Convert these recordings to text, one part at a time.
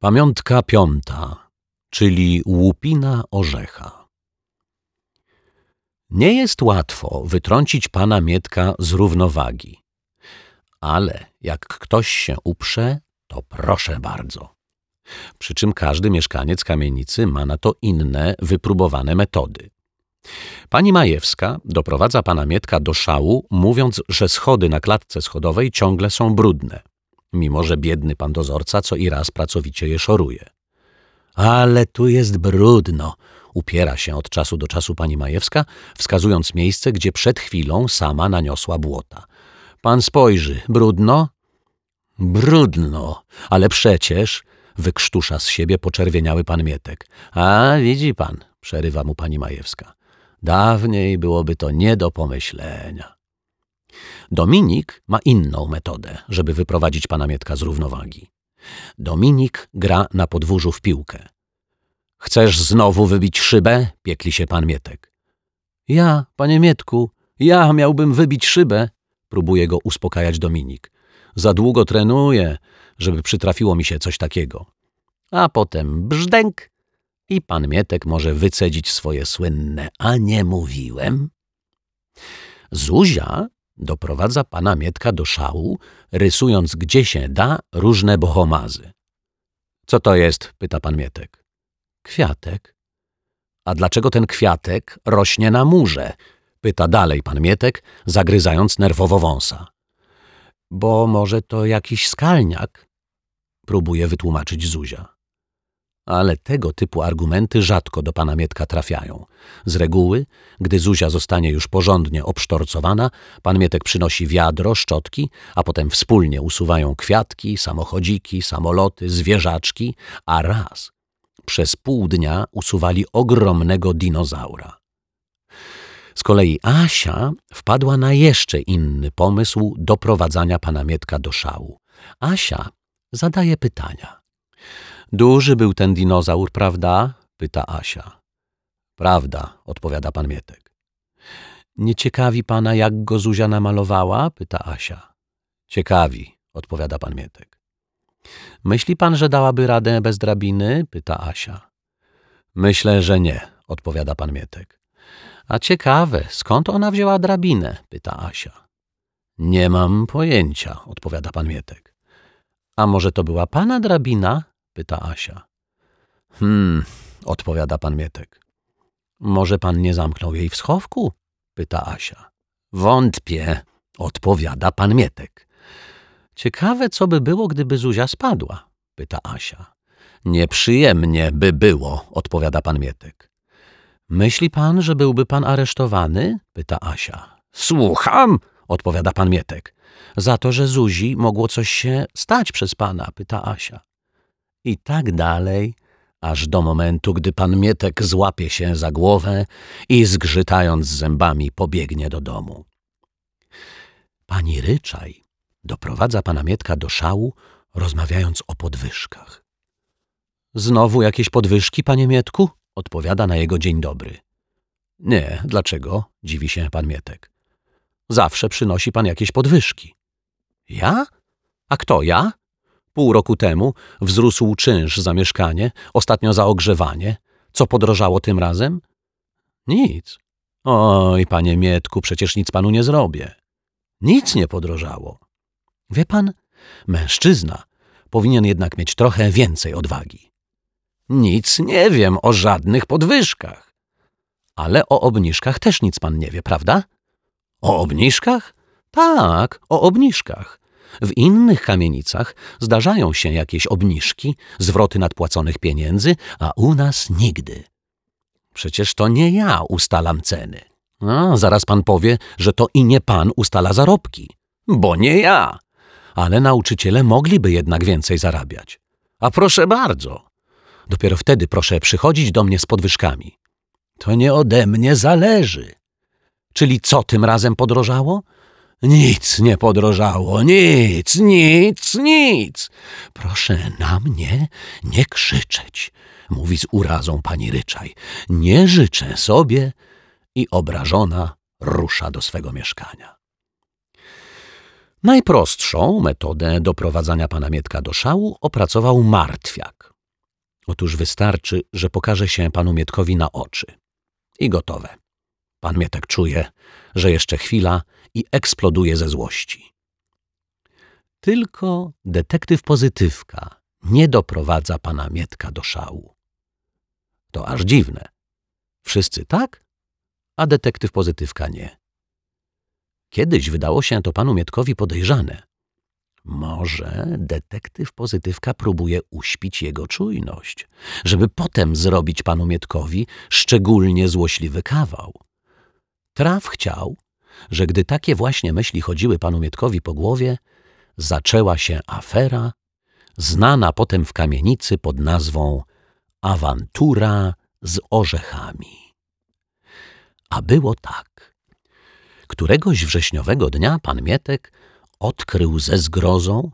Pamiątka piąta, czyli łupina orzecha. Nie jest łatwo wytrącić pana Mietka z równowagi, ale jak ktoś się uprze, to proszę bardzo. Przy czym każdy mieszkaniec kamienicy ma na to inne, wypróbowane metody. Pani Majewska doprowadza pana Mietka do szału, mówiąc, że schody na klatce schodowej ciągle są brudne mimo że biedny pan dozorca co i raz pracowicie je szoruje. Ale tu jest brudno, upiera się od czasu do czasu pani Majewska, wskazując miejsce, gdzie przed chwilą sama naniosła błota. Pan spojrzy, brudno? Brudno, ale przecież, wykrztusza z siebie poczerwieniały pan Mietek. A, widzi pan, przerywa mu pani Majewska. Dawniej byłoby to nie do pomyślenia. Dominik ma inną metodę, żeby wyprowadzić pana Mietka z równowagi. Dominik gra na podwórzu w piłkę. Chcesz znowu wybić szybę? Piekli się pan Mietek. Ja, panie Mietku, ja miałbym wybić szybę, próbuje go uspokajać Dominik. Za długo trenuję, żeby przytrafiło mi się coś takiego. A potem brzdęk i pan Mietek może wycedzić swoje słynne, a nie mówiłem. Zuzia doprowadza pana Mietka do szału, rysując gdzie się da różne bohomazy. Co to jest? pyta pan Mietek. Kwiatek. A dlaczego ten kwiatek rośnie na murze? pyta dalej pan Mietek, zagryzając nerwowo wąsa. Bo może to jakiś skalniak? próbuje wytłumaczyć Zuzia ale tego typu argumenty rzadko do pana Mietka trafiają. Z reguły, gdy Zuzia zostanie już porządnie obsztorcowana, pan Mietek przynosi wiadro, szczotki, a potem wspólnie usuwają kwiatki, samochodziki, samoloty, zwierzaczki, a raz przez pół dnia usuwali ogromnego dinozaura. Z kolei Asia wpadła na jeszcze inny pomysł doprowadzania pana Mietka do szału. Asia zadaje pytania. Duży był ten dinozaur, prawda? pyta Asia. Prawda, odpowiada pan Mietek. Nie ciekawi pana, jak go Zuzia namalowała? pyta Asia. Ciekawi, odpowiada pan Mietek. Myśli pan, że dałaby radę bez drabiny? pyta Asia. Myślę, że nie, odpowiada pan Mietek. A ciekawe, skąd ona wzięła drabinę? pyta Asia. Nie mam pojęcia, odpowiada pan Mietek. A może to była pana drabina? Pyta Asia. Hmm, odpowiada pan Mietek. Może pan nie zamknął jej w schowku? pyta Asia. Wątpię, odpowiada pan Mietek. Ciekawe, co by było, gdyby Zuzia spadła? pyta Asia. Nieprzyjemnie by było, odpowiada pan Mietek. Myśli pan, że byłby pan aresztowany? pyta Asia. Słucham, odpowiada pan Mietek. Za to, że Zuzi mogło coś się stać przez pana, pyta Asia. I tak dalej, aż do momentu, gdy pan Mietek złapie się za głowę i zgrzytając zębami pobiegnie do domu. Pani Ryczaj doprowadza pana Mietka do szału, rozmawiając o podwyżkach. Znowu jakieś podwyżki, panie Mietku? Odpowiada na jego dzień dobry. Nie, dlaczego? Dziwi się pan Mietek. Zawsze przynosi pan jakieś podwyżki. Ja? A kto ja? Pół roku temu wzrósł czynsz za mieszkanie, ostatnio za ogrzewanie. Co podrożało tym razem? Nic. Oj, panie Mietku, przecież nic panu nie zrobię. Nic nie podrożało. Wie pan, mężczyzna powinien jednak mieć trochę więcej odwagi. Nic nie wiem o żadnych podwyżkach. Ale o obniżkach też nic pan nie wie, prawda? O obniżkach? Tak, o obniżkach. W innych kamienicach zdarzają się jakieś obniżki, zwroty nadpłaconych pieniędzy, a u nas nigdy. Przecież to nie ja ustalam ceny. A zaraz pan powie, że to i nie pan ustala zarobki. Bo nie ja. Ale nauczyciele mogliby jednak więcej zarabiać. A proszę bardzo. Dopiero wtedy proszę przychodzić do mnie z podwyżkami. To nie ode mnie zależy. Czyli co tym razem podrożało? Nic nie podrożało, nic, nic, nic. Proszę na mnie nie krzyczeć, mówi z urazą pani Ryczaj. Nie życzę sobie i obrażona rusza do swego mieszkania. Najprostszą metodę doprowadzania pana Mietka do szału opracował martwiak. Otóż wystarczy, że pokaże się panu Mietkowi na oczy. I gotowe. Pan Mietek czuje, że jeszcze chwila i eksploduje ze złości. Tylko detektyw pozytywka nie doprowadza pana Mietka do szału. To aż dziwne. Wszyscy tak, a detektyw pozytywka nie. Kiedyś wydało się to panu Mietkowi podejrzane. Może detektyw pozytywka próbuje uśpić jego czujność, żeby potem zrobić panu Mietkowi szczególnie złośliwy kawał. Traf chciał, że gdy takie właśnie myśli chodziły panu Mietkowi po głowie, zaczęła się afera, znana potem w kamienicy pod nazwą Awantura z orzechami. A było tak. Któregoś wrześniowego dnia pan Mietek odkrył ze zgrozą,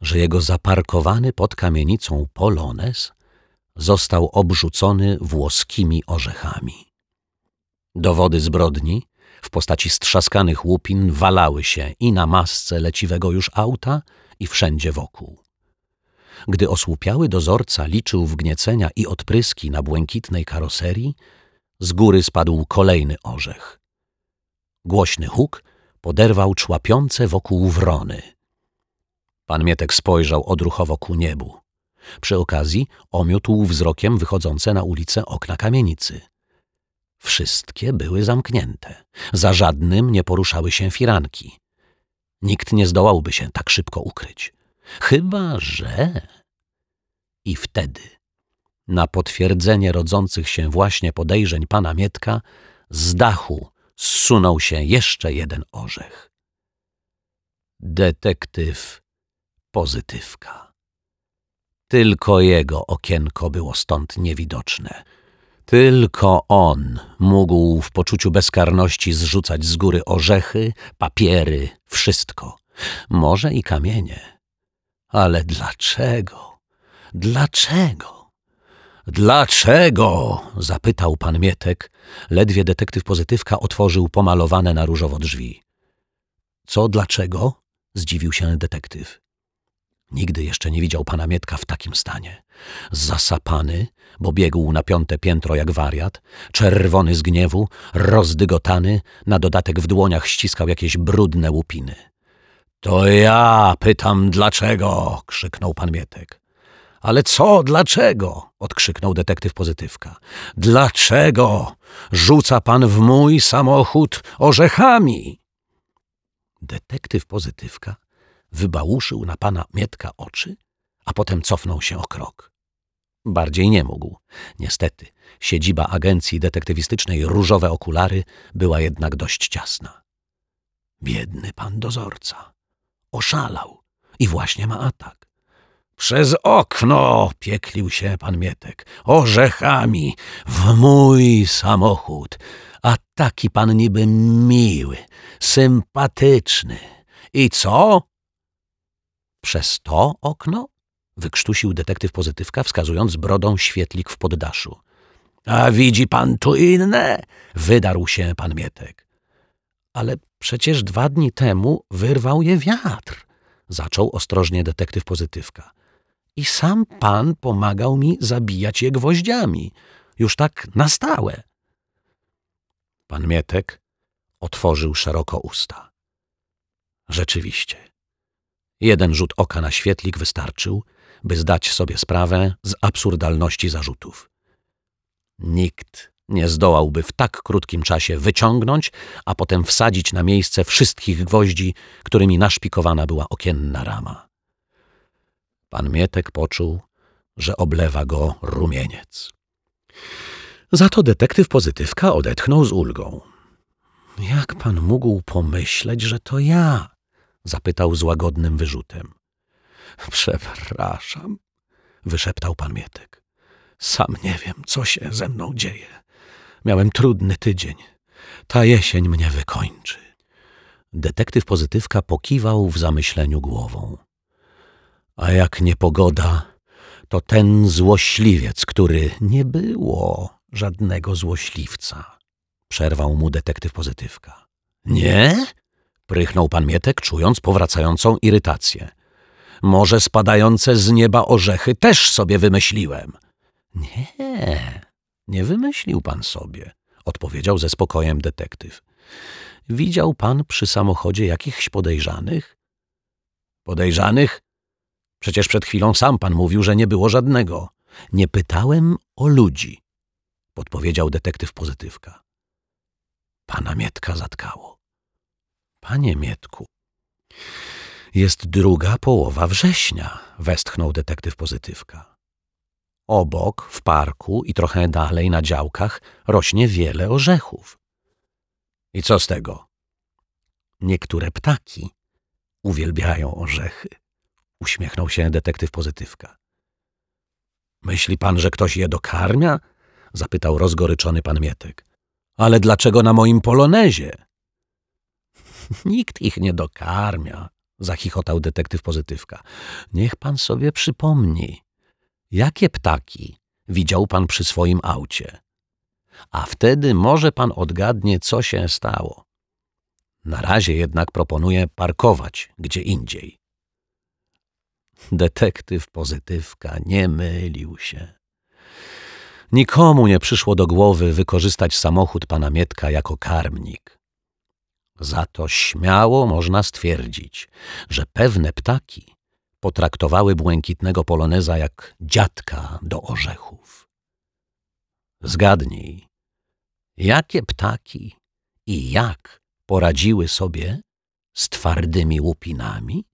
że jego zaparkowany pod kamienicą polones został obrzucony włoskimi orzechami. Dowody zbrodni w postaci strzaskanych łupin walały się i na masce leciwego już auta, i wszędzie wokół. Gdy osłupiały dozorca liczył wgniecenia i odpryski na błękitnej karoserii, z góry spadł kolejny orzech. Głośny huk poderwał człapiące wokół wrony. Pan Mietek spojrzał odruchowo ku niebu. Przy okazji omiótł wzrokiem wychodzące na ulicę okna kamienicy. Wszystkie były zamknięte. Za żadnym nie poruszały się firanki. Nikt nie zdołałby się tak szybko ukryć. Chyba, że... I wtedy, na potwierdzenie rodzących się właśnie podejrzeń pana Mietka, z dachu zsunął się jeszcze jeden orzech. Detektyw pozytywka. Tylko jego okienko było stąd niewidoczne. Tylko on mógł w poczuciu bezkarności zrzucać z góry orzechy, papiery, wszystko, może i kamienie. Ale dlaczego? Dlaczego? Dlaczego? zapytał pan Mietek, ledwie detektyw pozytywka otworzył pomalowane na różowo drzwi. Co dlaczego? zdziwił się detektyw. Nigdy jeszcze nie widział pana Mietka w takim stanie. Zasapany, bo biegł na piąte piętro jak wariat, czerwony z gniewu, rozdygotany, na dodatek w dłoniach ściskał jakieś brudne łupiny. To ja pytam dlaczego, krzyknął pan Mietek. Ale co, dlaczego? odkrzyknął detektyw pozytywka. Dlaczego rzuca pan w mój samochód orzechami? Detektyw pozytywka wybałuszył na pana Mietka oczy, a potem cofnął się o krok. Bardziej nie mógł. Niestety, siedziba agencji detektywistycznej Różowe Okulary była jednak dość ciasna. Biedny pan dozorca. Oszalał i właśnie ma atak. Przez okno pieklił się pan Mietek, orzechami, w mój samochód. A taki pan niby miły, sympatyczny. I co? Przez to okno? Wykrztusił detektyw pozytywka, wskazując brodą świetlik w poddaszu. A widzi pan tu inne? Wydarł się pan Mietek. Ale przecież dwa dni temu wyrwał je wiatr, zaczął ostrożnie detektyw pozytywka. I sam pan pomagał mi zabijać je gwoździami. Już tak na stałe. Pan Mietek otworzył szeroko usta. Rzeczywiście. Jeden rzut oka na świetlik wystarczył, by zdać sobie sprawę z absurdalności zarzutów. Nikt nie zdołałby w tak krótkim czasie wyciągnąć, a potem wsadzić na miejsce wszystkich gwoździ, którymi naszpikowana była okienna rama. Pan Mietek poczuł, że oblewa go rumieniec. Za to detektyw pozytywka odetchnął z ulgą. Jak pan mógł pomyśleć, że to ja? Zapytał z łagodnym wyrzutem. Przepraszam, wyszeptał pan Mietek. Sam nie wiem, co się ze mną dzieje. Miałem trudny tydzień. Ta jesień mnie wykończy. Detektyw pozytywka pokiwał w zamyśleniu głową. A jak niepogoda, to ten złośliwiec, który nie było żadnego złośliwca. Przerwał mu detektyw pozytywka. Nie? Prychnął pan Mietek, czując powracającą irytację. Może spadające z nieba orzechy też sobie wymyśliłem. Nie, nie wymyślił pan sobie, odpowiedział ze spokojem detektyw. Widział pan przy samochodzie jakichś podejrzanych? Podejrzanych? Przecież przed chwilą sam pan mówił, że nie było żadnego. Nie pytałem o ludzi, podpowiedział detektyw pozytywka. Pana Mietka zatkało. Panie Mietku, jest druga połowa września, westchnął detektyw pozytywka. Obok, w parku i trochę dalej na działkach rośnie wiele orzechów. I co z tego? Niektóre ptaki uwielbiają orzechy. Uśmiechnął się detektyw pozytywka. Myśli pan, że ktoś je dokarmia? Zapytał rozgoryczony pan Mietek. Ale dlaczego na moim polonezie? Nikt ich nie dokarmia, zachichotał detektyw pozytywka. Niech pan sobie przypomni, jakie ptaki widział pan przy swoim aucie. A wtedy może pan odgadnie, co się stało. Na razie jednak proponuję parkować gdzie indziej. Detektyw pozytywka nie mylił się. Nikomu nie przyszło do głowy wykorzystać samochód pana Mietka jako karmnik. Za to śmiało można stwierdzić, że pewne ptaki potraktowały błękitnego poloneza jak dziadka do orzechów. Zgadnij, jakie ptaki i jak poradziły sobie z twardymi łupinami?